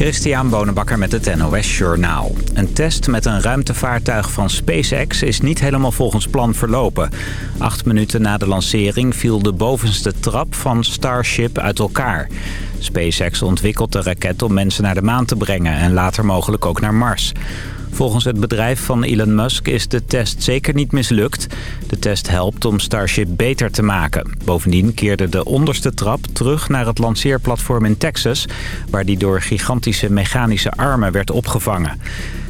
Christian Bonenbakker met het NOS Journaal. Een test met een ruimtevaartuig van SpaceX is niet helemaal volgens plan verlopen. Acht minuten na de lancering viel de bovenste trap van Starship uit elkaar. SpaceX ontwikkelt de raket om mensen naar de maan te brengen en later mogelijk ook naar Mars. Volgens het bedrijf van Elon Musk is de test zeker niet mislukt. De test helpt om Starship beter te maken. Bovendien keerde de onderste trap terug naar het lanceerplatform in Texas... waar die door gigantische mechanische armen werd opgevangen.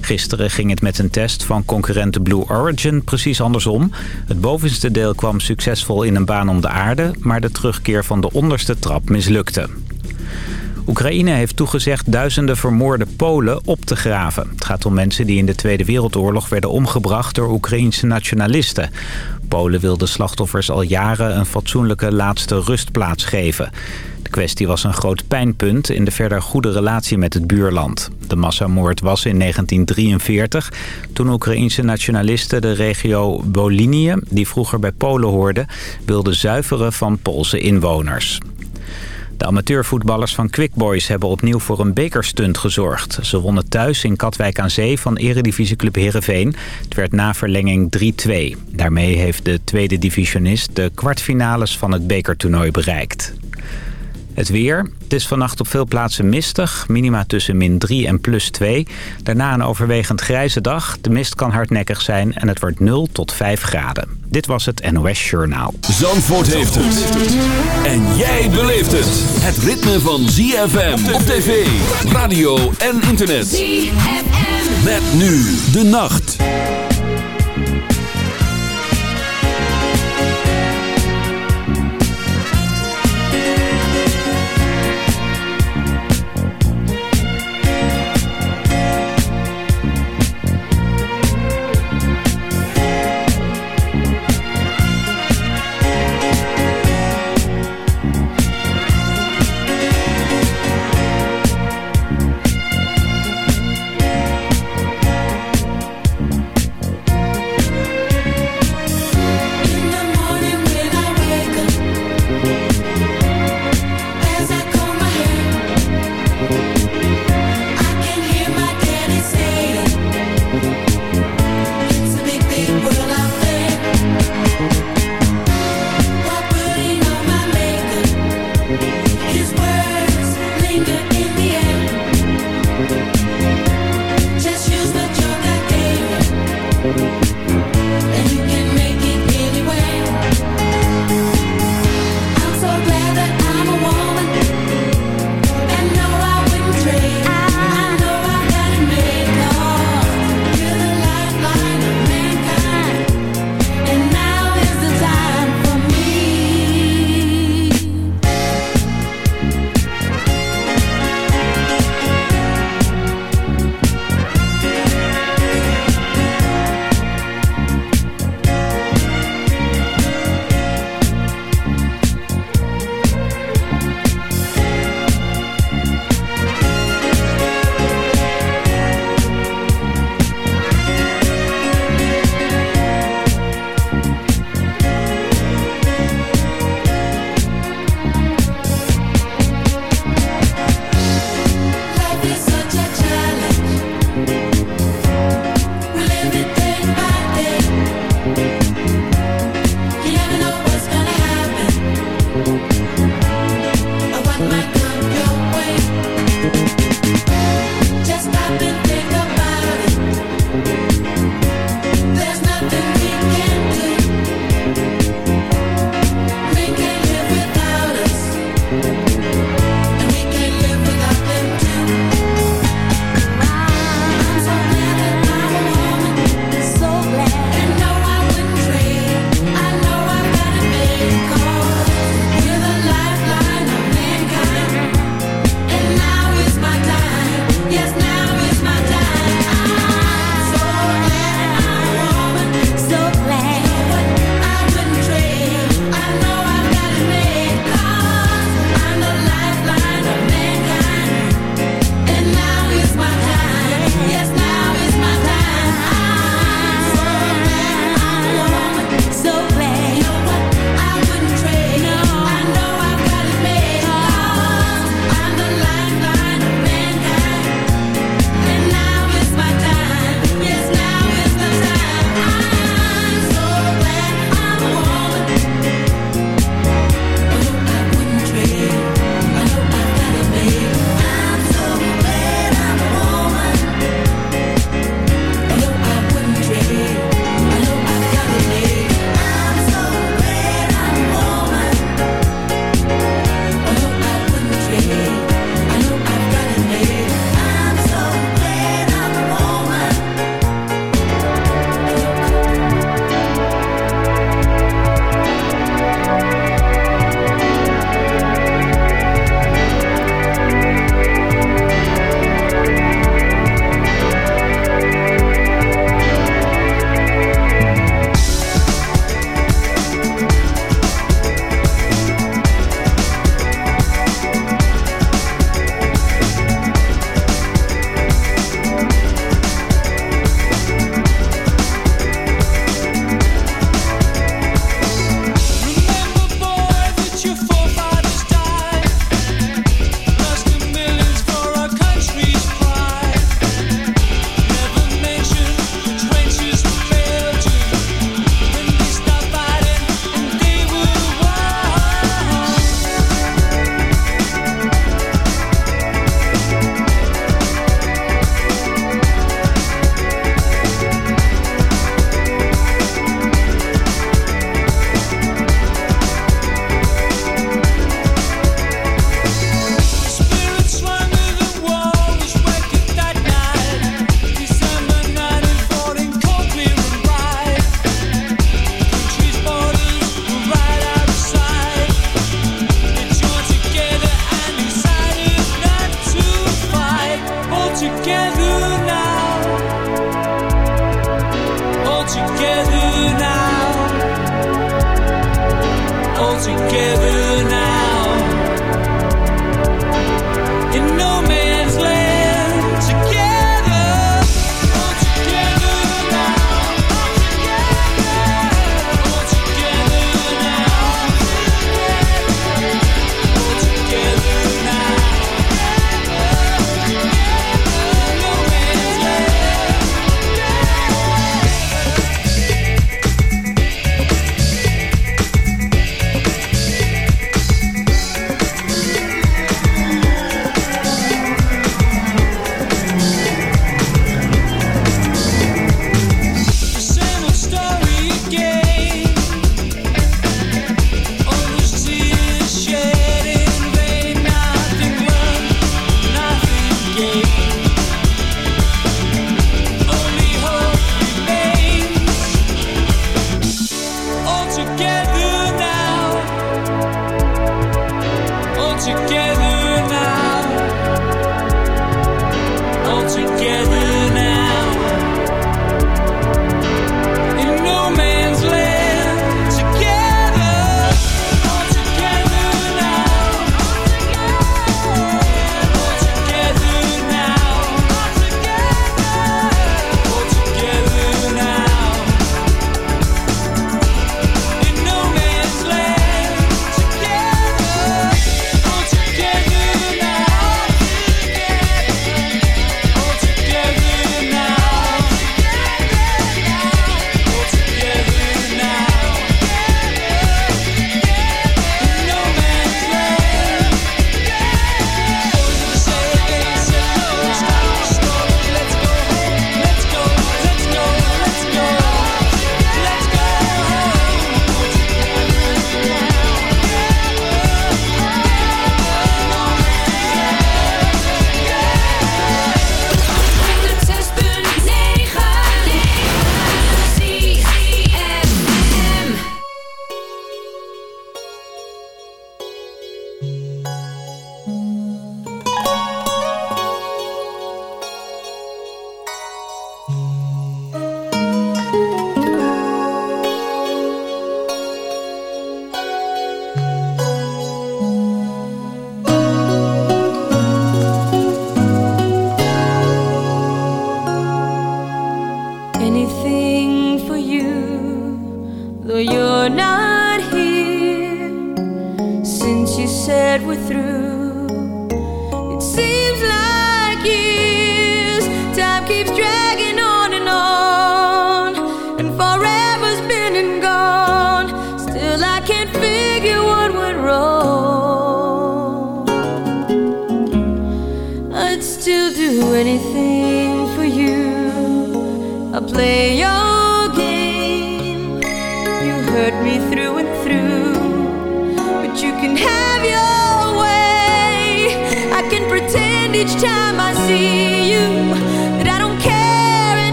Gisteren ging het met een test van concurrente Blue Origin precies andersom. Het bovenste deel kwam succesvol in een baan om de aarde... maar de terugkeer van de onderste trap mislukte. Oekraïne heeft toegezegd duizenden vermoorde Polen op te graven. Het gaat om mensen die in de Tweede Wereldoorlog werden omgebracht door Oekraïnse nationalisten. Polen wil de slachtoffers al jaren een fatsoenlijke laatste rustplaats geven. De kwestie was een groot pijnpunt in de verder goede relatie met het buurland. De massamoord was in 1943 toen Oekraïense nationalisten de regio Bolinië, die vroeger bij Polen hoorde, wilden zuiveren van Poolse inwoners. De amateurvoetballers van Quick Boys hebben opnieuw voor een bekerstunt gezorgd. Ze wonnen thuis in Katwijk aan Zee van eredivisieclub Heerenveen. Het werd na verlenging 3-2. Daarmee heeft de tweede divisionist de kwartfinales van het bekertoernooi bereikt. Het weer. Het is vannacht op veel plaatsen mistig. Minima tussen min 3 en plus 2. Daarna een overwegend grijze dag. De mist kan hardnekkig zijn en het wordt 0 tot 5 graden. Dit was het NOS Journaal. Zandvoort heeft het. En jij beleeft het. Het ritme van ZFM op tv, radio en internet. ZFM. Met nu de nacht.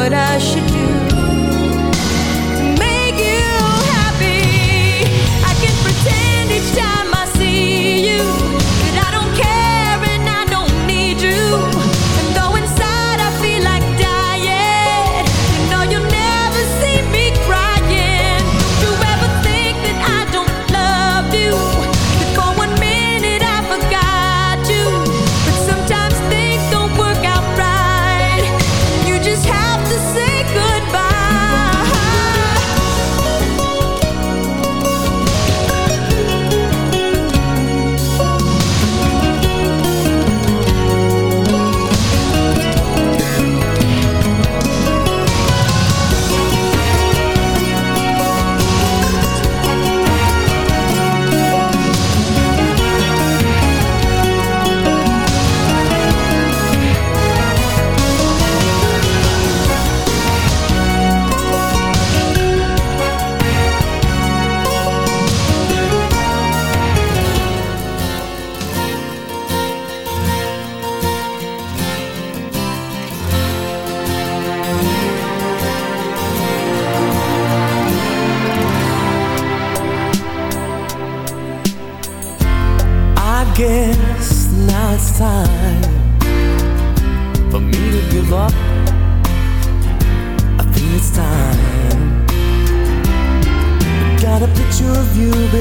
What I should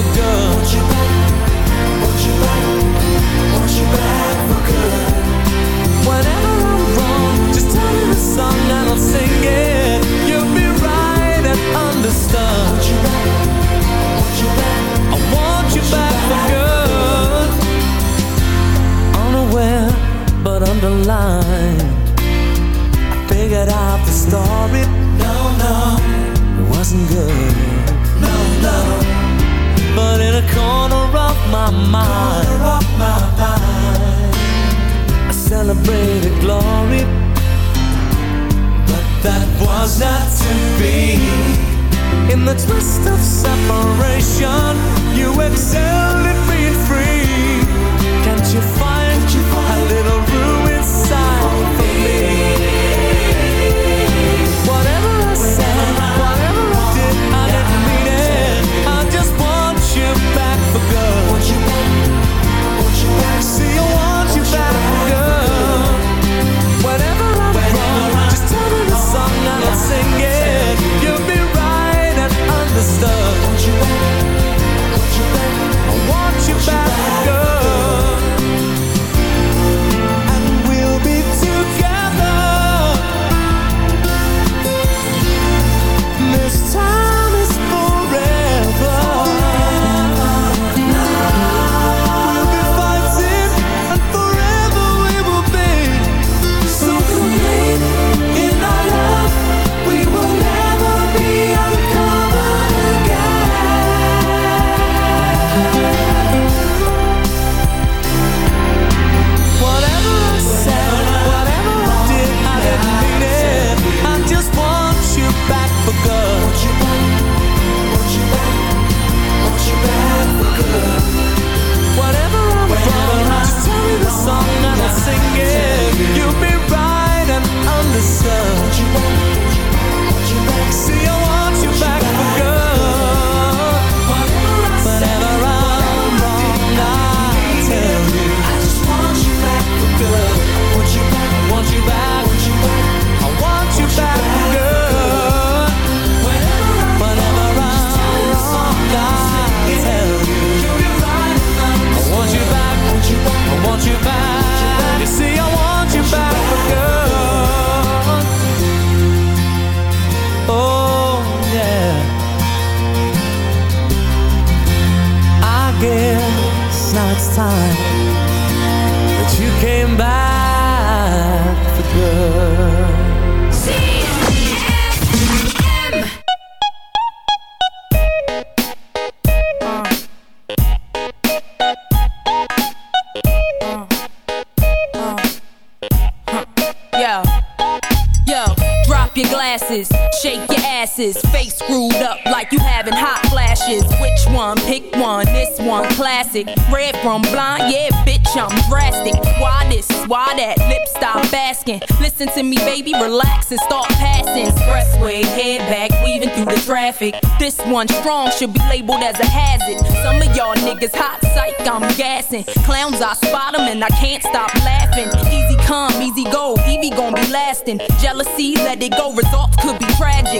for good. Want you back, want you back, want you back for good. Whenever I'm wrong, just tell me the song and I'll sing it. You'll be right and understood. Want you back, want you back, I want you, back, for good. Unaware, but underlined. I figured out the story. No, no, it wasn't good. No, no but in a corner of my mind, of my mind I celebrated glory, but that was not to be. In the twist of separation, you excelled at being free. Can't you find? see you. Your asses, face screwed up like you having hot flashes. Which one? Pick one. This one classic. Red from blind, yeah, bitch, I'm drastic. Why this? Why that? Lip stop asking. Listen to me, baby, relax and start passing. Expressway, head back, weaving through the traffic. This one strong should be labeled as a hazard. Some of y'all niggas hot psych, I'm gassing. Clowns, I spot them and I can't stop laughing. Easy come, easy go, Evie gon' be lasting. Jealousy, let it go, results could be tragic.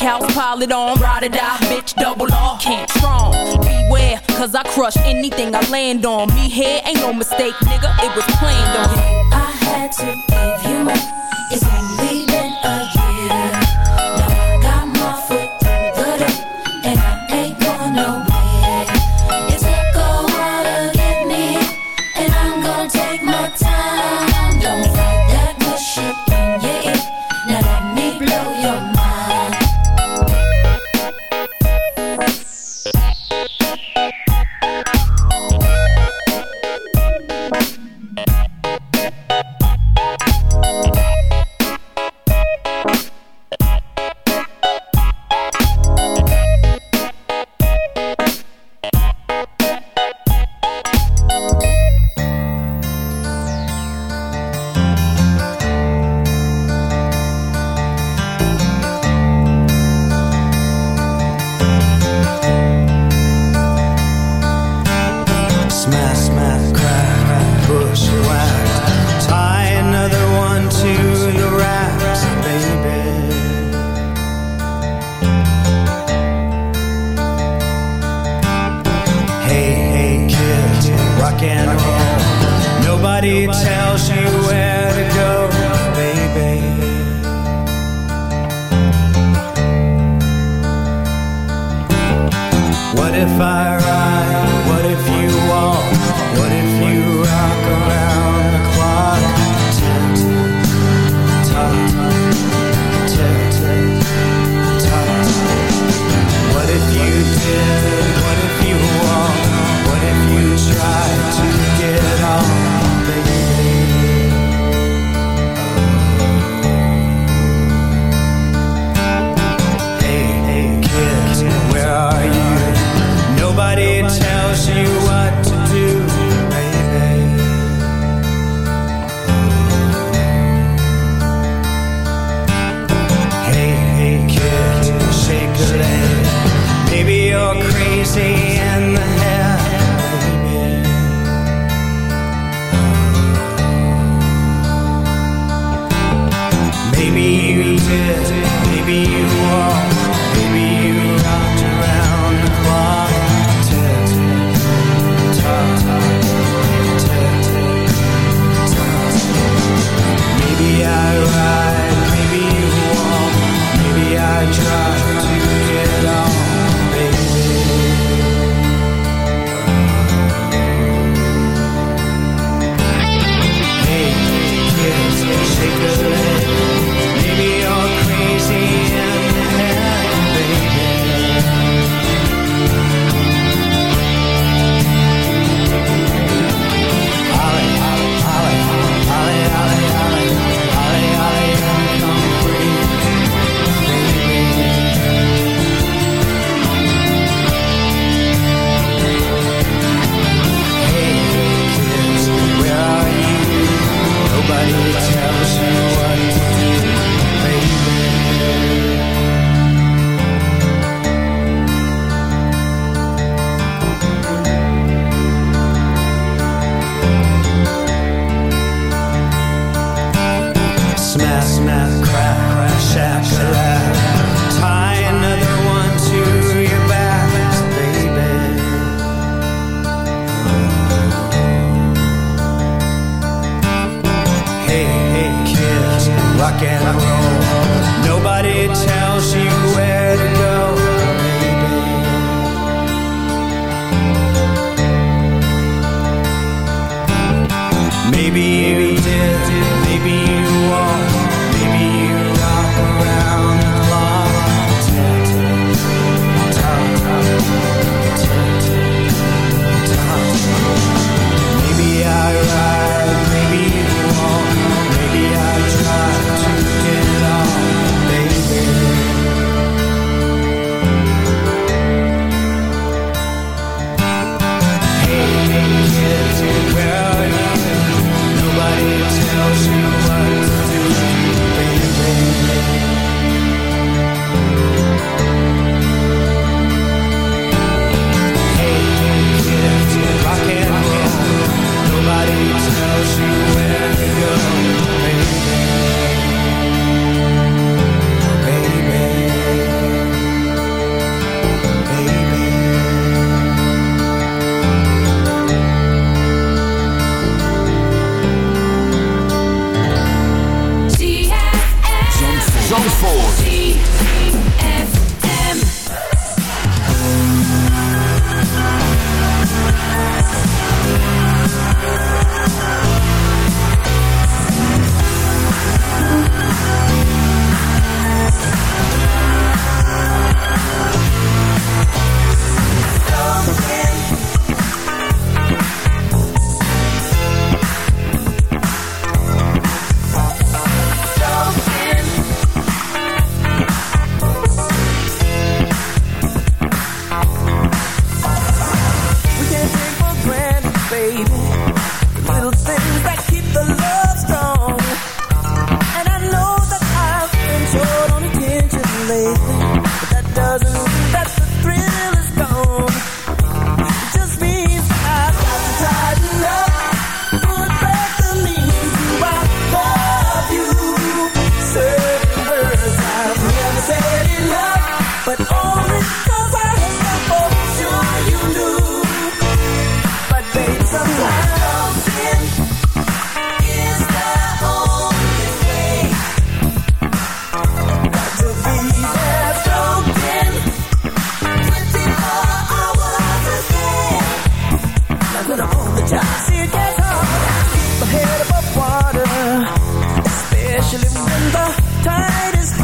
brick house, pile it on, ride or die, bitch, double R, can't strong. Beware, cause I crush anything I land on. Me here ain't no mistake, nigga, it was planned on. I had to give you my,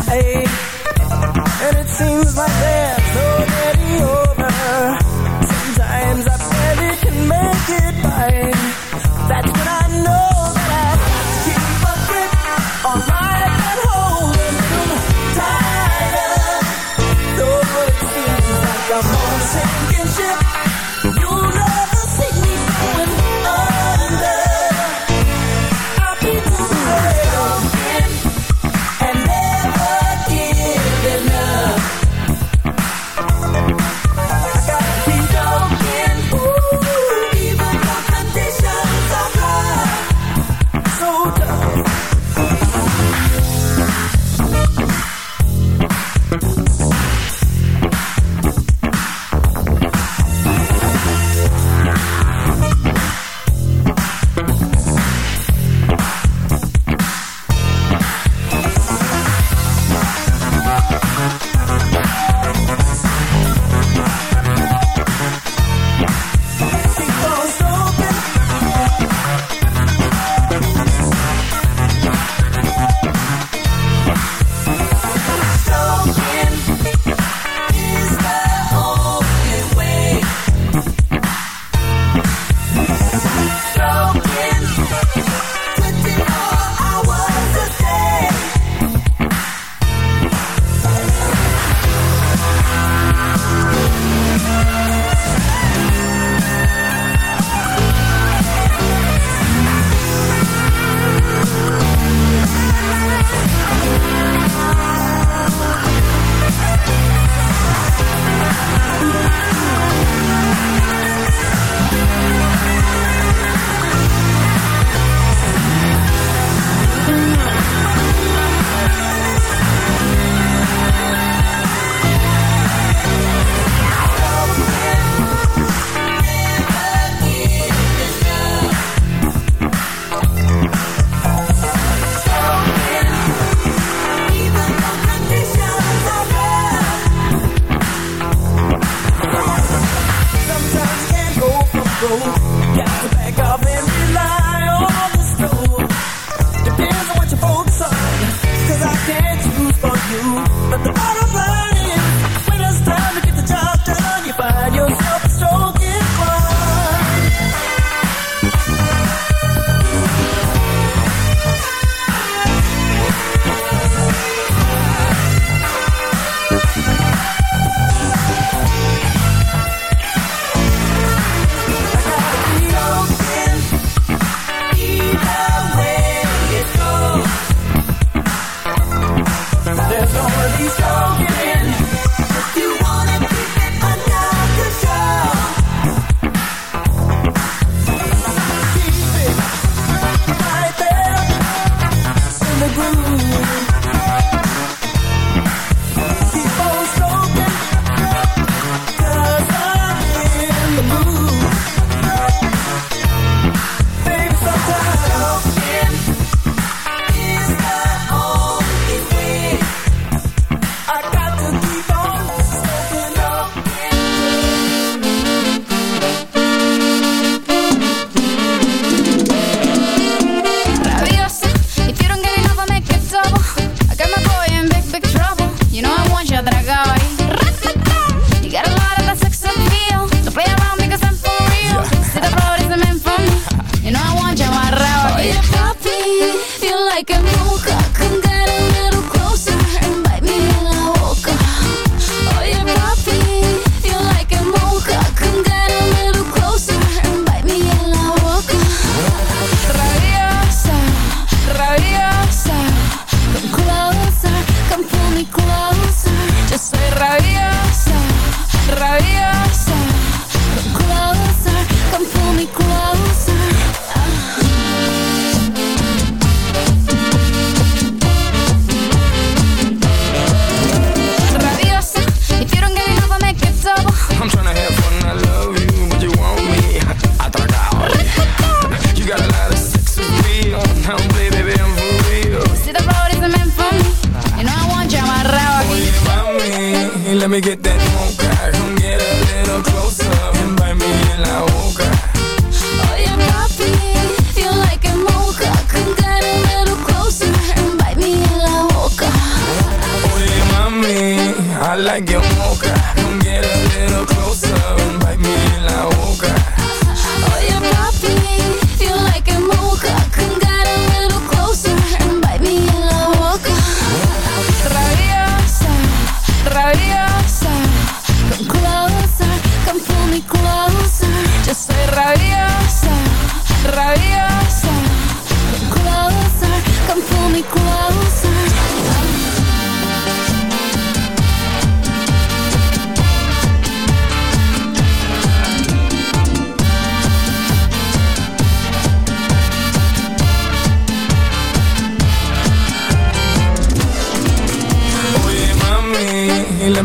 And it seems like there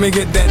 let me get that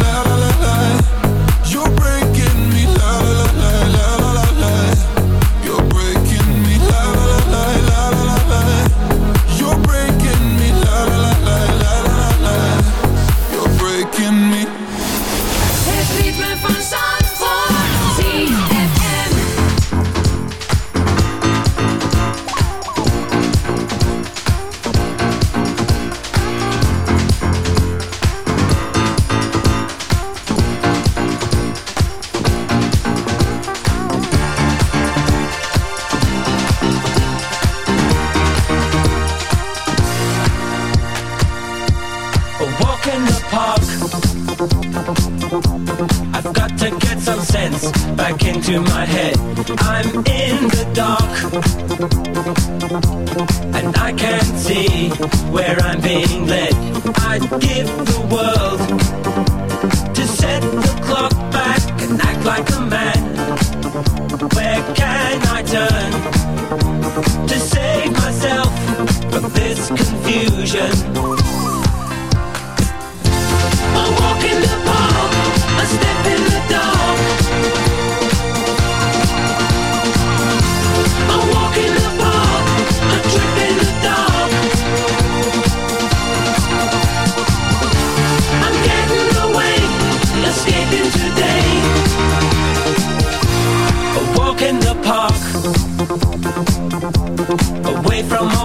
And I can't see where I'm being led. I'd give the world to set the clock back and act like a man. Where can I turn to save myself from this confusion?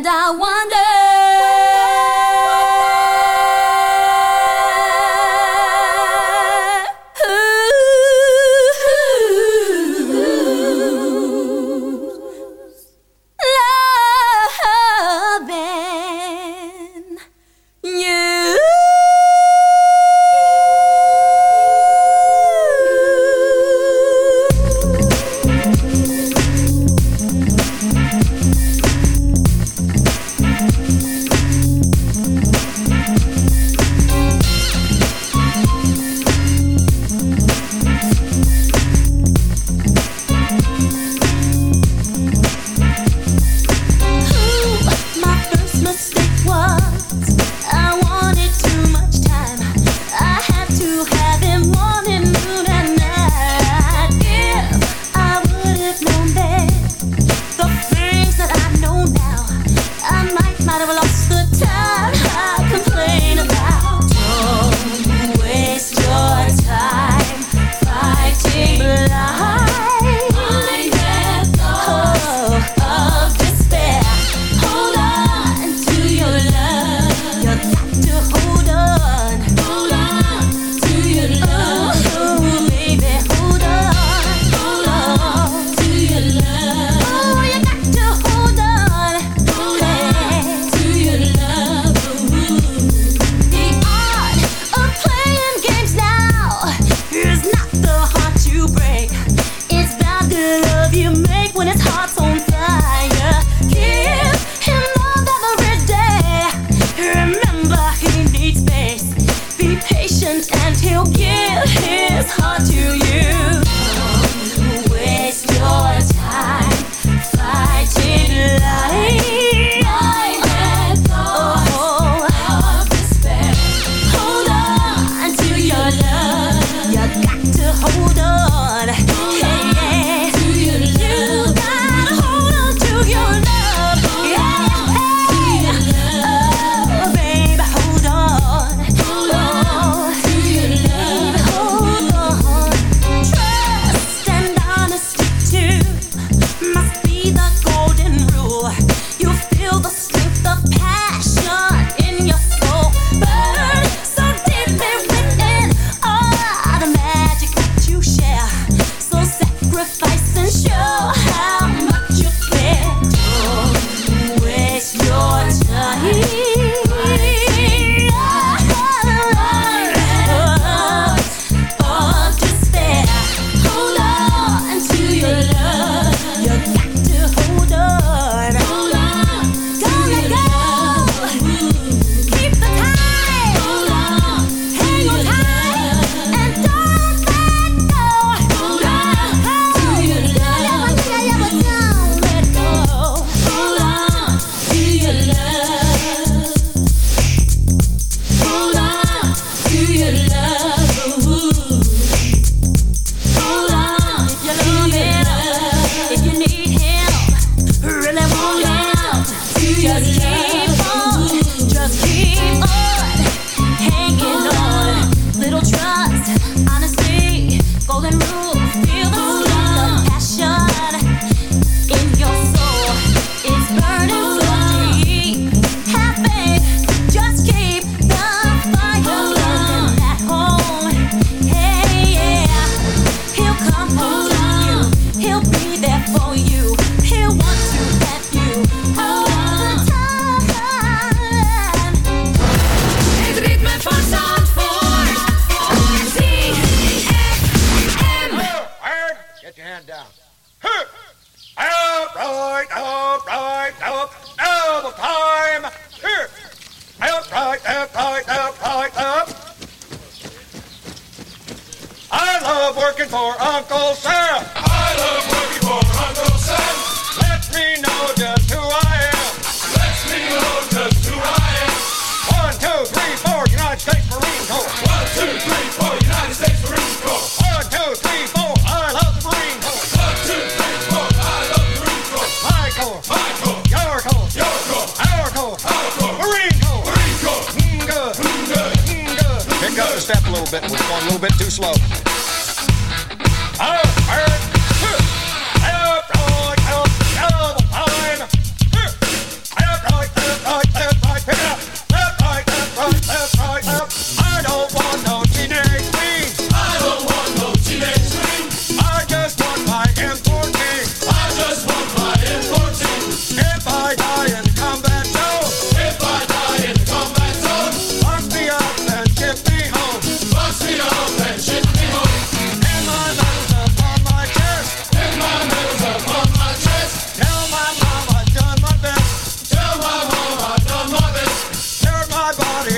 and I wonder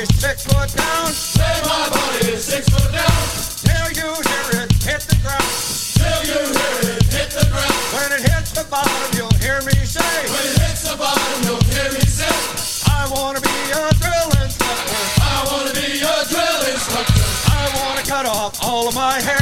body six foot down. Lay my body six foot down. Till you hear it hit the ground. Till you hear it hit the ground. When it hits the bottom, you'll hear me say. When it hits the bottom, you'll hear me say. I wanna be a drill instructor. I wanna be a drill instructor. I wanna cut off all of my hair.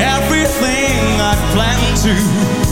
everything I plan to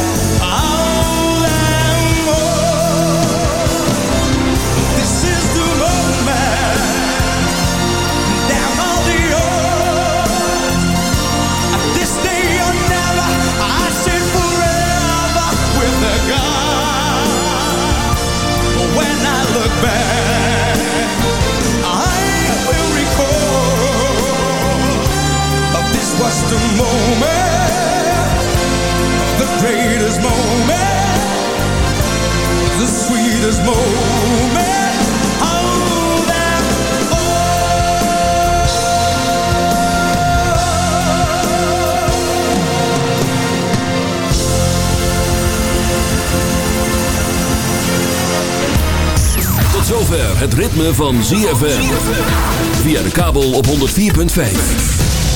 just a moment, the greatest moment, the sweetest moment. tot zover het ritme van ZFM. Via de kabel op 104.5.